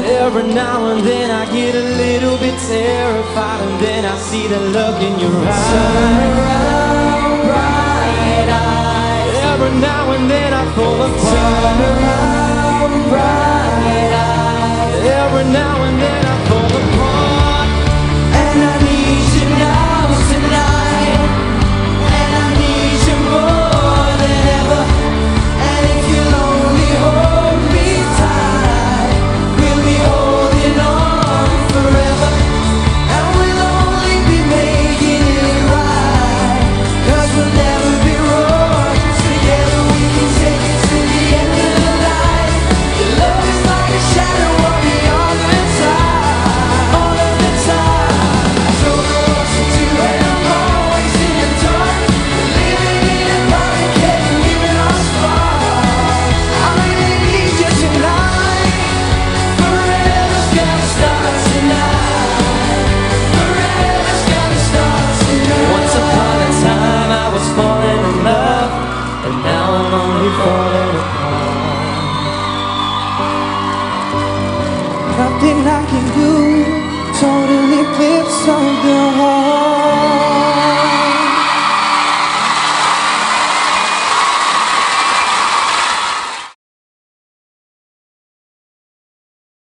Every now and then I get a little bit terrified and then I see the look in your eyes. Turn around, bright eyes. Every now and then I fall apart. Turn around, bright eyes. Every now Nothing I can do totally flips on the.